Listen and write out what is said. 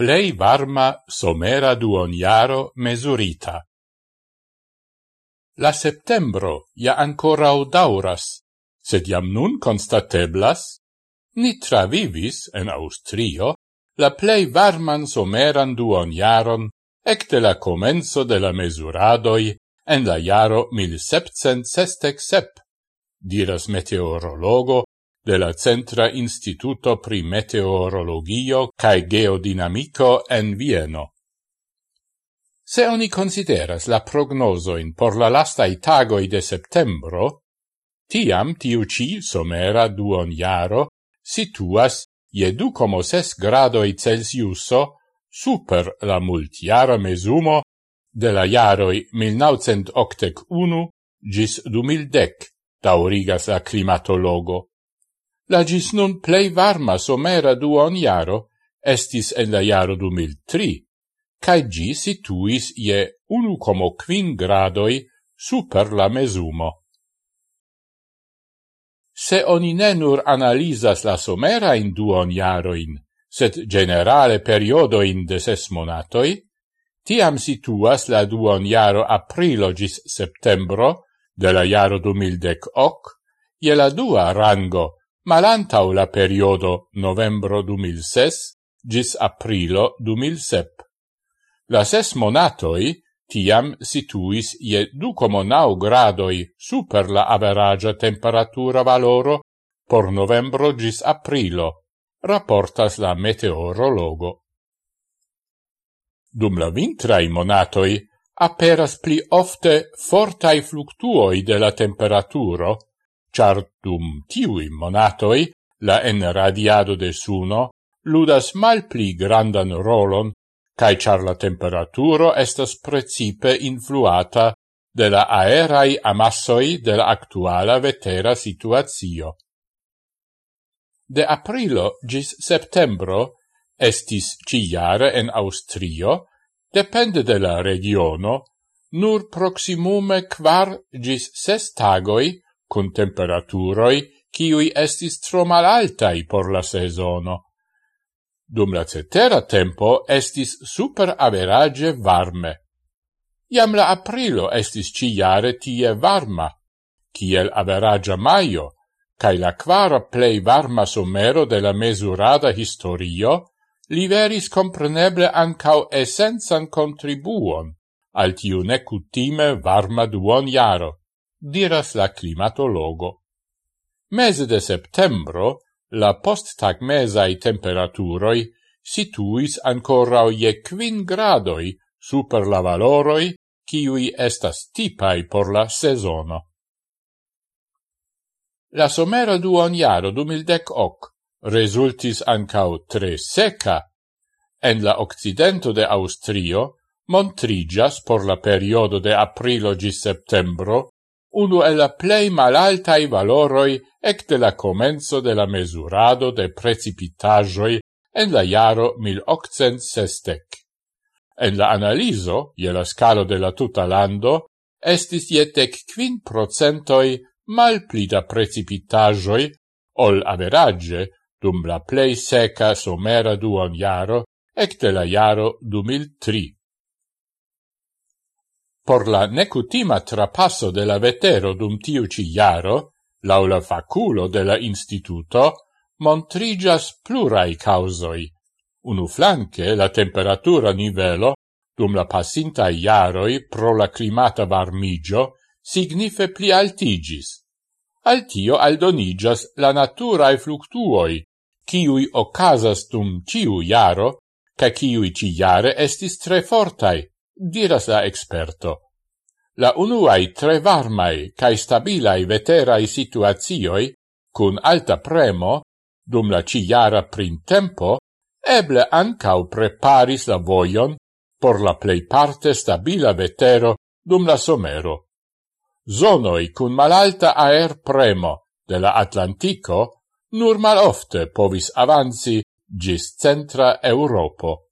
plei varma somera duoniaro mesurita. La septembro ja ancora dauras, sed jam nun constateblas, ni travivis en Austrio la plei varman someran duoniaron ecte la comenzo de la mesuradoi en la jaro 1767, diras meteorologo de la Centra Instituto pri Meteorologio cae Geodinamico en Vieno. Se oni consideras la prognosoin por la lastai tagoi de septembro, tiam tiu ci somera duon jaro situas je du como ses gradoi Celsiuso super la multiara mesumo de la jaroi 1981 gis 2010, daurigas la climatologo la gis nun plei varma somera duon iaro estis en la iaro 2003, cae gi situis je 1,5 gradoi super la mesumo. Se oni ne nur analisas la somera in duon iaroin, sed generale periodoin de ses monatoi, tiam situas la duon iaro aprilo gis septembro de la iaro 2010 je la dua rango malantau la periodo novembro 2006 gis aprilo 2007. La ses monatoi tiam situis je ducomonau gradoi super la averagia temperatura valoro por novembro gis aprilo, raportas la meteorologo. Dum la vintrai monatoi aperas pli ofte fortai fluctuoi de la temperaturo, char dum tiui monatoi la enradiado de suno ludas mal pli grandan rolon cae char la temperaturo estas precipe influata de la aerai amassoi de la actuala vetera situazio. De aprilo gis septembro estis ciare en Austrio, depende de la regiono, nur proximume quar gis ses tagoi cun temperaturoi ciui estis tro malaltai por la sezono. Dum la cetera tempo estis super average varme. Iam la aprilo estis ciare tie varma, kiel averagia maio, cae la quara plei varma somero de la mesurada historio liveris compreneble ancau essenzan contribuon al tiu necutime varma duon jaro diras la climatologo. Mese de septembro la posttagmesai temperaturoi situis ancora je quin gradoi super la valoroi kiui estas tipai por la sezono. La somera duon jaro du mildec hoc resultis ancau tre seca. En la occidento de Austrio montrigas por la periodo de aprilo gis septembro unu el la plei malaltai valoroi ecte la comenzo de la mesurado de precipitajoi en la jaro 1860. En la analiso, je la scalo de la tuta lando, estis jetec quin procentoi mal pli da precipitajoi ol average dum la plei seca somera duon jaro ecte la jaro 2003. Por la necutima trapasso de la vetero dum tiu ci iaro, laula faculo de la instituto, montrigas plurai causoi. Unu flanque la temperatura nivelo dum la passinta iaroi pro la climata varmigio signife pli altigis. Al tio aldonigas la naturae fluctuoi, ciui ocasas dum ciu iaro, ca ciui ci iare estis tre fortai, diras la experto. La unuai tre varmai cae stabilai veterai situazioi, cun alta premo, dum la ciara printempo, eble ancau preparis la voion por la plei parte stabila vetero dum la somero. Zonoi cun malalta aer premo de la Atlantico nur mal ofte povis avanzi gis centra Europo.